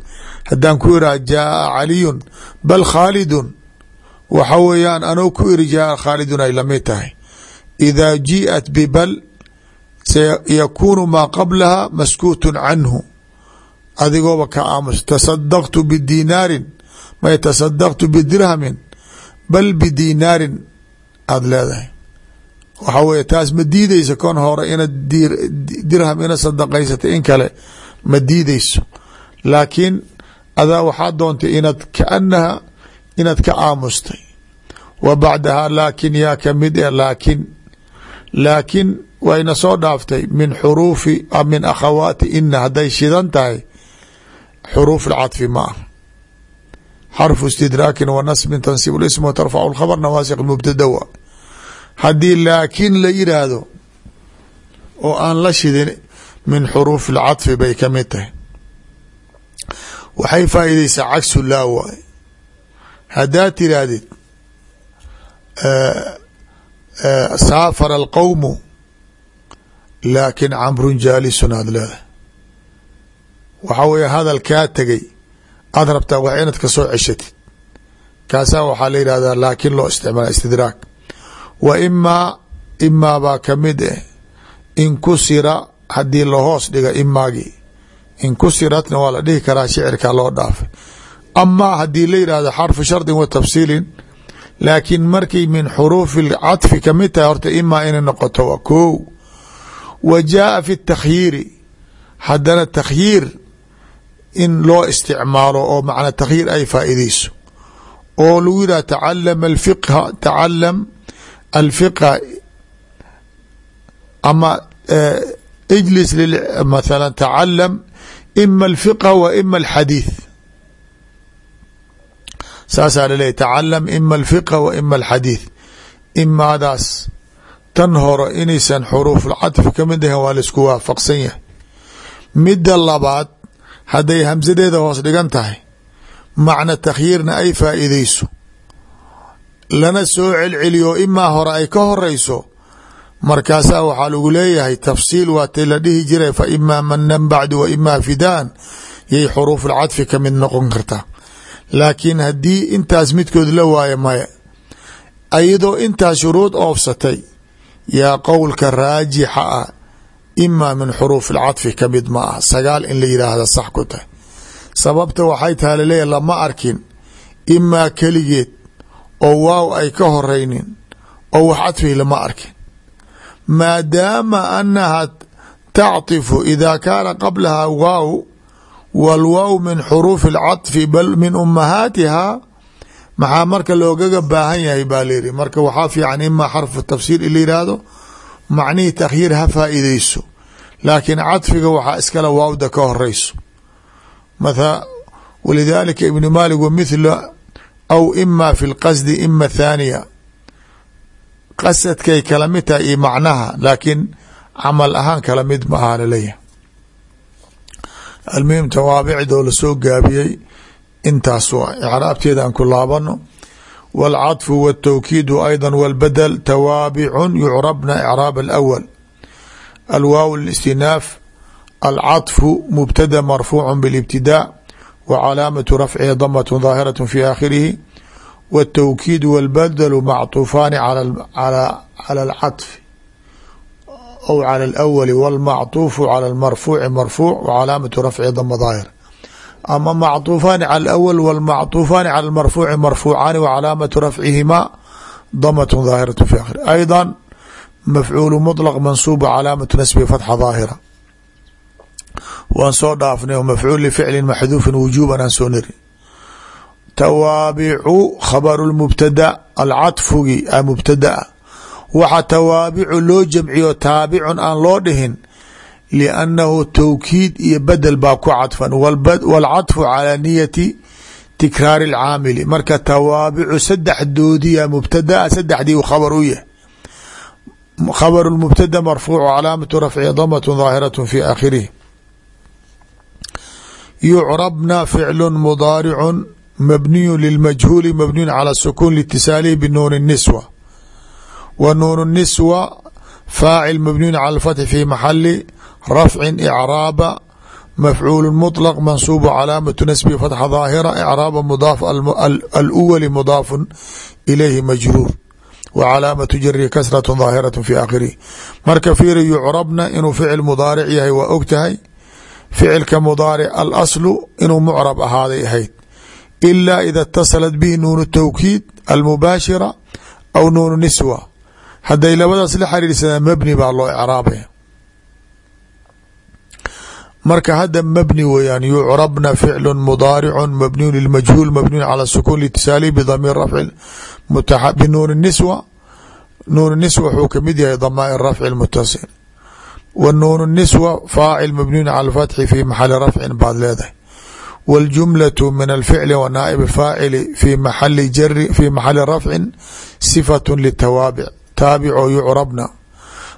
haddaan ku iraha jaaa caliyun bal khaalidun. Waxa weeyaan anoo ku iri jaaa khaalidun ay la mid tahay. Idaa jiئat bibal sayakuunu maa qablaha maskuutu canhu. Adigooba ka aamus tasadaqtu bidinaarin may tasadaqtu bidirhamin bal bidinaarin aada leedahay. Waxa weye taas ma diideyso kon hore inaad dirham ina sadaqaysata in kale ma diideyso laakiin adaa waxaa doontay inaad kaanaha inaad ka aamustay wa bacdaha laakin yaa ka mid e laakin laakin wayna soo dhaaftay min xuruufi min akhawaati ina hadday shidan tahay xuruuf اlcaطfi ma ah xarfu istidraakin wa nasbin tansib ism wa tarfacu lkhabr nawaasiq mubtadawa haddii laakiin la yiraahdo oo aan la shidin min xuruuf اlcadfi bay ka mid tahay waxay faa'iideysaa cagsu laa waay haddaad tiraahdid saafara alqowmu laakin camrun jaalisun aada leedahay waxaa weeye hadal kaa tegay aada rabtaa wax inaad ka soo ceshatid kaasaa waxaa la yidhahdaa laakin loo isticmaala istidraag wa imaa imaa baa ka mid eh in kusira haddii lahoos dhiga imaagii in kusiratna waa la dhihi karaa shicirkaa loo dhaafay. Amaa haddii la yidhahdo xarfu shardin wa tafsiilin laakiin markay min xuruufi lcadfi ka mid tahay horta imaa inay noqoto waa ko wa jaaa fi takhyiiri haddana takhyiir in loo isticmaalo oo macna takhyiir ay faa'iideyso. Oo lagu yidhah tacalama alfiqha tacalam alfiqha ama ijlis mathala tacalam ima alfiqha wa ima alxadiith. Saasaa laleeyahy tacalam ima alfiqha wa ima alxadiith. Imaadaas tan hore inaysan xuruufulcadfi ka mid ahayn waa la isku waafaqsan yahay. Midda labaad hadday hamsadeeda hoos dhigan tahay macna takhyiirna ay faa'iideyso lana soo celceliyo imaa hore ay ka horeyso markaasaa waxaa lagu leeyahay tafsiil waatay la dhihi jiray fa imaa manan bacdu wa imaa fidaan yay xuruufulcadfi ka mid noqon kartaa. Laakiin haddii intaas midkood la waayo maya ayadoo intaas shuruud oofsatay yaa qowlka raajixa ah imaa min xuruuf alcadfi ka mid ma ah sagaal in la yidhaahda sax ku tahay. Sababta waxay tahay laleeyahy lama arkin. Imaa keligeed oo waaw ay ka horeynin oo wax cadfi lama arkin. Maadaama annaha tactifu idaa kaana qablaha waaw walwaaw min xuruufi alcadfi bal min ummahaatiha maxaa marka loogaga baahan yahay baa layidhi marka waxaa fiican imaa xarfu tafsiir in la yidhaahdo macnihii takhyiir ha faa'iideyso laakiin cadfiga waxaa iskale waawda ka horeyso matha walidaalika ibnu maalik wamithla aw ima fi lqasdi ima thaaniya. Qasadkay kala mid tahay iyo macnaha laakiin camal ahaan kala mid ma aha la leeyahay almuhim tawaabicdoo la soo gaabiyey intaas waa icraabteeda aan ku laabano wاlcaطfu wالtawkiidu ayضا wاlbadl tawaabicun yucrabna icraab اlأwl alwaaw اlاstinaaf alcaطfu mubtada marfuuc bاlاbtidاء wa calaamaةu rafcihi damaة ظaahiraة fi aakhirihi wالtawkiid wاlbadl macطuufaani calى اlcaطf aw calى اlأwli wاlmacطuufu calى اlmarfuuci marfuuc wa calaamaةu rafcihi dama ظaahira ama macطuufaani calى اأwl wاlmacطuufaani calى marfuuci marfuucaani wa calaamatu rafcihimaa damat ظaahiraة fi akhir ayضا mafcuulu mطlq mansuub calaamatu nasbi fatxa ظaahira waan soo dhaafnay mafcuul lficli maxduufi wujuban aan soo niri tawaabicu khabaru mubtada alcaطfugi a mubtadaa waxa tawaabicu loo jamciyo taabicun aan loo dhihin liannahu tawkiid iyo bedel baa ku cadfan wاlcaطfu calى niyati tikraari اlcaamili marka tawaabicu sadexdoodiya mubtadaa saddexdii khabar u yahay khabr mubtada marfuuc calaamatu rafci damat ظaahiraة fi aakhirihi yucrabna ficlu mudaaricu mabniyu lilmajhuuli mabniyun calى sukuun litisaalihi binuun الniswa wa nuun الniswa faacil mabniyun calى اfatxi fi maxali rafci icraaba mafcuul mطlq mansuub calaamatu nasbi fatxa ظaahira icraaba mudaaf alwali mudaafu ilayhi majruur w calaamatu jari kasraة ظaahiraة fi aakhirihi marka fiiri yucrabna inuu ficil mudaaric yahay waa og tahay ficilka mudaaric alaslu inuu mucrab ahaaday ahayd ilaa ida اtasalat bihi nuun tawkiid almubaashira aw nuun niswa hadday labadaas la xiriirsadaan mebni baa loo icraabaya marka hadda mebni weyaan yucrabna ficlu mudaaricu mabniyu lilmajhuul mabniyu calى sukuun litisaalihi bdamiir rafci binuun niswa nuun niswa wxuu kamid yahay damaa'ir rafci mutasil w nuun niswa faacil mabniyun cala fatxi fi maxali rafcin baad leedahay wاljumlaة min alficli wa naaib faacili fi maxali jari fi maxali rafcin sifaة litawaabic taabico yucrabna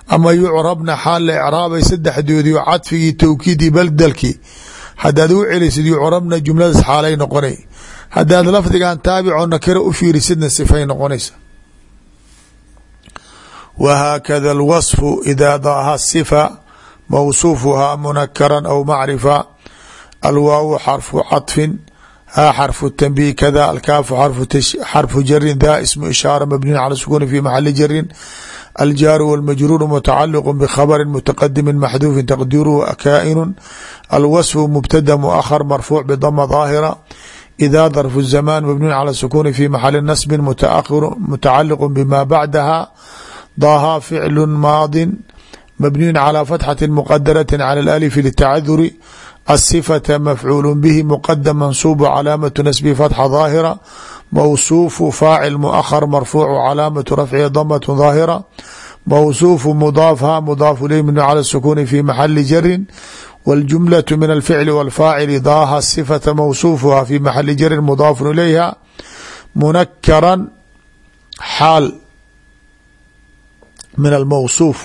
ama yucrabna xaal la icraabay saddexdoodii oo cadfigii towkiidii baldelkii hadaad u celisid yucrabna jumladaas xaalay noqona hadaad lafdigan taabicoo nakiro u fiirisidna sifay noqonaysa. Wahaakada alwasfu idaa daha sifa mawsuufuhaa munakaran aw macrifa. Alwaawu xarfu caطfin haa xarfu tanbiih kada alkaafu xarfu jarin daa ismu ishaara mabniin cala sukuuni fi maxali jarin aljaaru wاlmajruuru mutacaliq bkhabri mutaqadimi maxduufin taqdiruhu kaa'inu alwaصfu mubtada muahar marfuuc bdama daahira ida darfu الzamaan mabniyin cala sukuni fi maxali nasbi mutacaliq bma bacdaha daahaa ficlu maadi mabniyu calى fatxati mqadaraة calى اalif litacaduri الصفة mafcuul bhi mqdm mansuub calaamaة nasbi fatxa ظaahira mawsuufu faacil muahar marfuuc calaamaة rafci damaة ظaahira mawsuufu mudaafha mudaafu ileyh mabni cala sukuni fi maxali jarin wاljumlaة min alficli wاlfaacili daaha sifata mawsuufuha fi maxali jarin mudaafun ilayha munakaran xaal min almawsuuf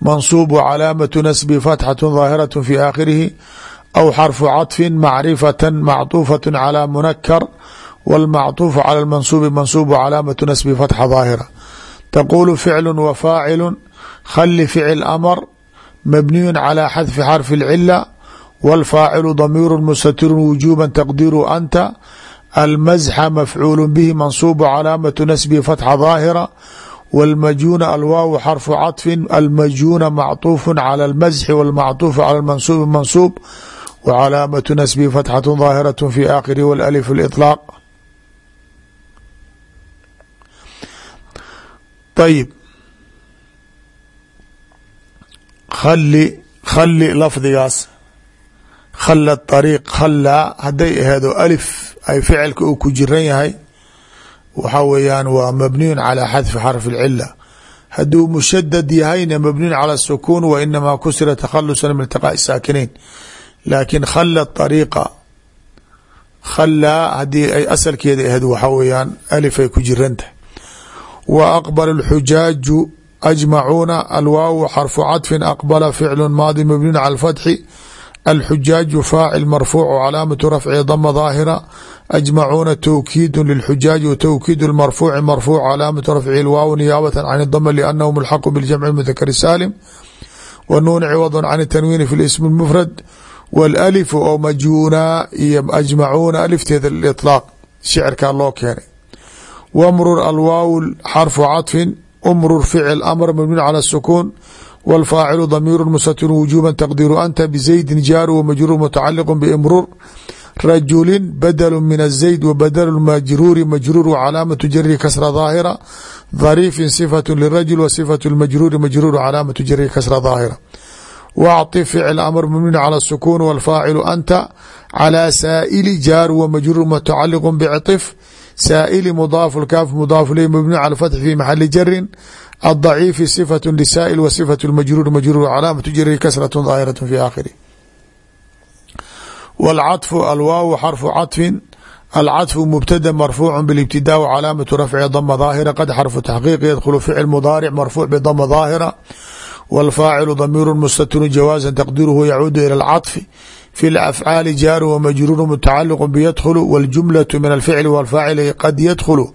mansuub wcalaamatu nasbi fatxaة daahiraة fi aakhirihi aw xarfu caطfi macrifata macطuufaة calى munakar wاlmacطuufu calى اlmansuubi mansuub wcalaamatu nasbi fatxa daahira taqulu ficlu wa faacilu khali ficil amr mabniyu calى xadfi xarfi اlcila wاlfaacilu damiiru mustatiru wujuba taqdiru anta almazxa mafcuul bihi mansuub calaamatu nasbi fatxa daahira wاlmajuuna alwaaw xarfu caطfi almajuuna macطuuf calى اlmazxi wاlmacطuuf calى اmansuubi mansuub wcalaamatu nasbi fatxaة daahiraة fi aakhiri wاlأlif ayib khali khali lafdigaas khalla ariiq khallaa hadday aheedo alif ay ficilka uu ku jiran yahay waxaa weeyaan waa mabniyun calaa xadfi xarfi اlcila hadduu mushadad yahayna mabniyun cala sukuun wa inamaa kusira takhalusan min iltiqaaءi saakiniin laakiin khalla ariiqa khallaa haddii ay asalkeeda aheed waxaa weeyaan alif ay ku jiran tahay w aqbl اxujaaju ajmacuuna alwaaw xarfu cadfin aqbala ficlu maadi mabniun cala اlfatxi alxujaaju faacil marfuucu calaamatu rafci dama daahira ajmacuuna towkiidu lilxujaaji watowkiidu lmarfuuci marfuuc calaamatu rafcihi lwaaw niyaabata can idama liannahu mulxaqu biljamci mudakari saalim wanuun ciwadu can tanwiini fi lismi mufrad walalifu oo majunaa iyo ajmacuuna alifteeda lilaaq shicirkaa loo keenay wmrur alwaaw xarfu caطfi mrur ficil amr mabniun calى الsukuun wاlfaacilu damiiru mustatir wujuba taqdiru anta bزaydi jaaru wmajruur mutacaliq bmrur rajuli badl min الzayd wbadl majruuri majruur wcalaamatu jari kasra daahira dhariifin صifaة lirajul wصifaة اmajruuri majruur calaamatu jari kasra daahira wacطif ficil amr mabniun calى الsukuun wاlfaacilu anta calى saa'ili jaaru wmajruur mutacaliq bcطf saaئli mضاaf kaaf mضاaf ley mبni calى الفتح في maxali jarin الضaciifi صfaة لsaaئل w صfaة اmajruur majruur calaamaة jari kasraة ظaahiraة في aakhiri wاlcaطfu alwaaw xarfu caطfi alcaطfu mubtada marfuuc bاlاbtidاء calaamaة rafci dma ظaahira qad xarfu تxqiiq ydkhlu ficil mdaaric marfuuc bdma ظaahira wاlfaacilu damiir mustatiru jawaaزa taqdiruhu yacuudu ilى اlcaطfi في الأفعاaل jاar ومجrور متacalق بydخل والجملة من الفعل والفاacل qad ydخل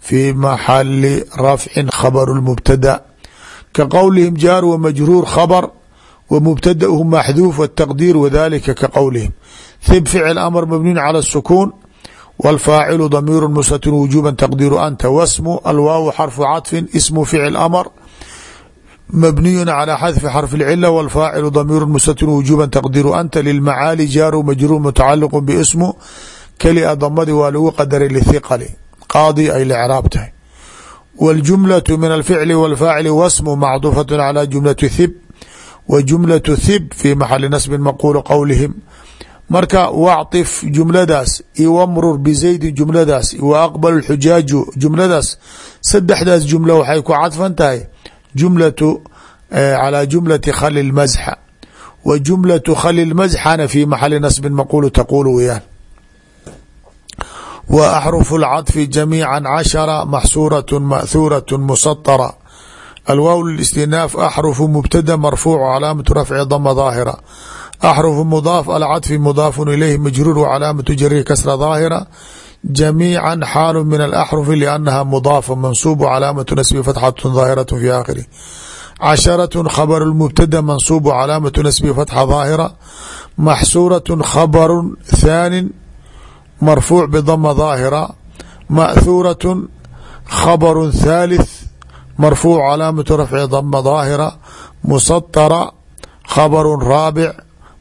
في محل رفع خبر المبتدأ kaqowلهم jاar ومجrور خبر ومبتدأه محذوف والتقدير وذلika kaqowلهم ثب فعل أمر مبني على السكون والفاacل ضمير مستتر وجوبا تقدير أنت واسم الواaو xرف cطف اسم فعل أمر mبنiي عlى xdف xرف الcلة والفاacل ضمير mستر وجوبا تqدير أnت للمعاaلي jاar مجrور متacalق باسم keli dmadi waa lagu qadaray لثqل qاadي ay لcراab tahay والجuملة من الفعل والفاacل واسم معطوفة على جuملة ثب وجuملة ثب في محل نصب مقول qowلهم marka wcطف جuمladaas iyo wmrr بزaيdi جuمladaas وأqبل الxujاaج جuمladaas sadexdaas جuملة waxay ku cadfan tahay jumlaة calى jumlati khali اlmazxa wa jumlaةu khali اlmazxana fi maxali nasbi maqulu taqulu weyaan wa axrufu اlcaطfi jamiica cashara maxsuuraة ma'huuraة musaطara alwaaw lاstinaaf axrufu mubtada marfuuc calaamatu rafci dama daahira axrufu mudaaf alcaطfi mudaafu ilayhi majruur wcalaamatu jari kasra daahira جميiعا xاal من الأxرف لأنها مضاaفة منصوب cلاaمة نسب فتحة ظاaهرة في آkhره cشhرة خبر المبتدى منصوب cلاaمة نسب فتحة ظاaهرة محsورة خبر ثان مرفوع بضمة ظاaهرة مأثورة خبر ثالث مرفوع cلاaمة رفع ضمة ظاaهرة مسطرة خبر رابع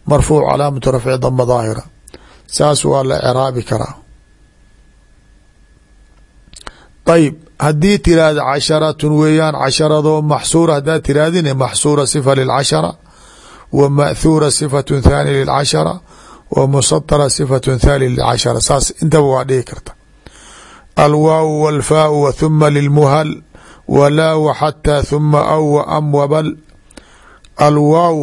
مرفوع cلاaمة رفع ضمة ظاaهرة saas waa la craabi karaa ayb haddii tiraahda casharatun weeyaan casharadoo maxsuura haddaad tirahdin maxsuura sifa lilcashara wa ma'thuura sifatun thaani lilcashara wa musatara sifatun thaani lilcashara saas intaba waa dhihi karta. Alwaaw walfaau wa thuma lilmuhal walaa waxataa huma aw waam wabal alwaaw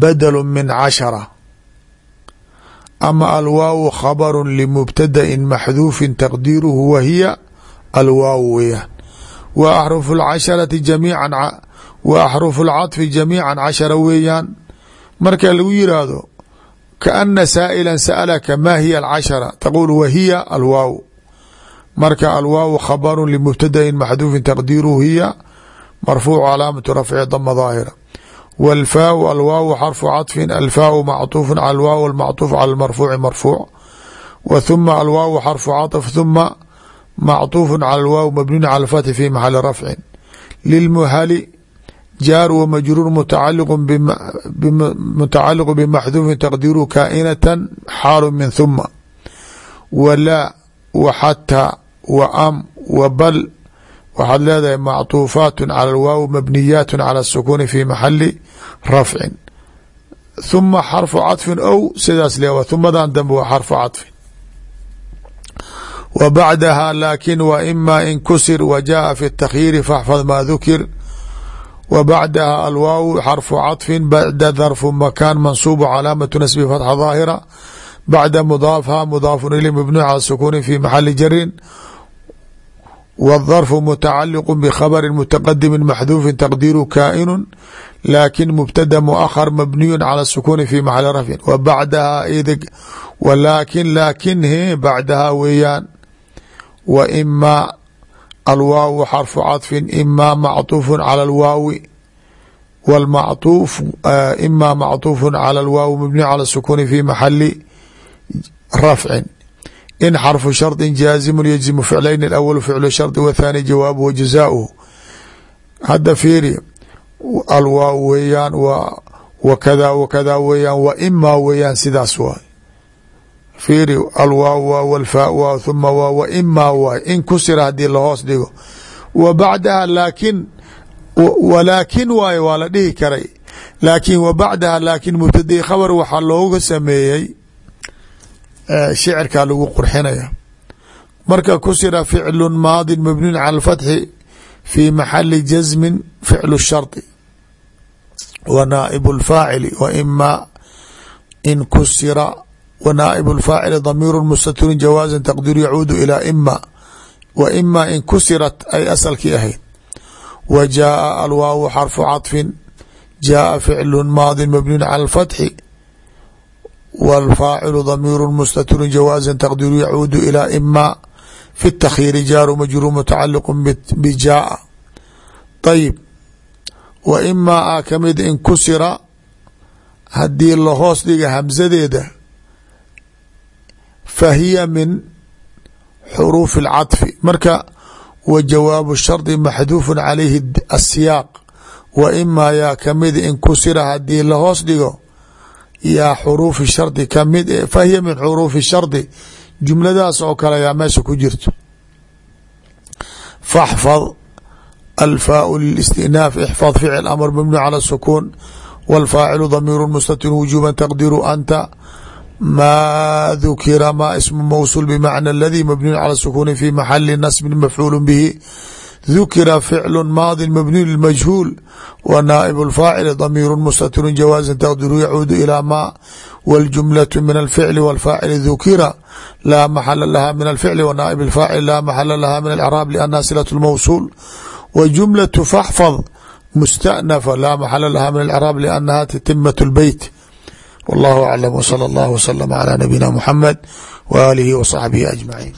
badlu min cashara ama alwaaw khabru limubtadain maxduufin taqdiiruhu wahiya alwaaw weeyaan wa axrufu lcasharati jamiica wa axrufu lcaطfi jamiica cashara weeyaan marka lagu yiraahdo kaana saa'ila sa'alaka ma hiya alcashara taquul wahiya alwaaw marka alwaaw khabru limubtadain maxduufin taqdiiruhu hiya marfuuc calaamatu rafci dama daahira wاlfaau alwaaw xarfu caطfin alfaau macطuuf cala alwaaw almacطuuf cala marfuuci marfuuc wa huma alwaaw xarfu caطf huma macطuuf cala alwaaw mabniun cala اfathi fi maxali rafcin lilmuhali jaar w majruur mutacaliq bmaxduufin taqdiiru kaainatan xaalu min huma walaa wa xataa wa am wa bal waxaad leedahay macطuufaat cala alwaaw mabniyaat cala الsukuuni fi maxali rafcin huma xarfu caطfin ow sidaas le humadan dambe waa xarfu caطfin wa bacdaha laakin wa ima in kusir wa jaءa fi الtakyiiri faxfad ma dukir w bacdaha alwaaw xarfu caطfi bacda darfu makan mansuub calaamatu nasbi fatxa daahira bacda mudaafha mudaafu ilay mabnuuc cala sukuuni fi maxali jarin wاdarfu mutacaliq bkhabri mutaqadimi maxduufi taqdiiru kaa'inu laakin mubtada muahar mabniyu cala sukuuni fi maxali rafcin wa bacdaha id walaakin laakin he bacdaha weeyaan wa ima alwaaw xarfu caطfi ima macطuuf calى اlwaawi wاlmacطuuf ima macطuuf calى اlwaawi mabni calى الsukuni fi maxali rafcin in xarfu sharطi jaazimu yجzimu ficlayn اأwl ficlu sharطi wاthani jawaabuhu jazaؤuhu hadda fiiri alwaaw weeyaan w kada w kada weeyaan wa ima weeyaan sidaas waay fiiri alwaaw waa wlfaa waa huma waa wa ima waay in kusira haddii lahoos dhigo wa bacdaha laakin walaakin waayo waa la dhihi karay laakin wa bacdaha laakin mubtadai khabar waxaa looga sameeyey shicirkaa lagu qurxinaya. Marka ku sira ficlu maadi mabniun cala alfatxi fi maxali jasmin ficlu shardi wa naaibu lfaacili wa ima in kusira wa naaibu lfaacili damiiru mustatirun jawaasan taqdiru yacuudu ilaa ima wa ima in kusirat ay asalkii ahayd. Wa jaaa alwaawu xarfu caطfin jaaa ficlu maadi mabniun cala alfatxi wاlfaacilu damiir mustatir jawaaza taqdiru yacuudu ilى ima fi اtakhiiri jaaru majruur mutacaliq bijaaa ayib wa ima a kamid in kusira hadii lahoos dhiga hamsadeeda fahiya min xuruufi اlcaطfi marka wa jawaabu shardi maxduufu calayhi asiyaaq wa imaa yaa kamida in kusira hadii lahoos dhigo yaa xuruufi shardi ka mid eh, fahiya min xuruufi shardi. Jumladaas oo kale ayaa meesha ku jirto. Faxfad alfaau lilistinaaf ixfad ficil amr mabni cala sukuun wاlfaacilu damiiru mustatir wujuba taqdiru anta ma dukira ma ismu mawsul bmacna اladi mabniyu cala sukuuni fi maxali nasbin mafcuul bihi. dukira ficlu maadi mabniyu majhuul wa naaib اfaacil damiir mustatiru jawaaza taqdiru yacuudu ilى ma wاljumlaة min alficli wاlfaacili dukira laa maxala laha min alficli wa naaib اfaacil laa maxala laha min alcraab lanaha silaة اlmawsuul wa jumlaة faxfad mustanafa laa maxala laha min alcraab lanaha tatimaة اlbeyt والله أعلم وصلى الله وسلم على نبينا محمد وآله وصحبه أجمعين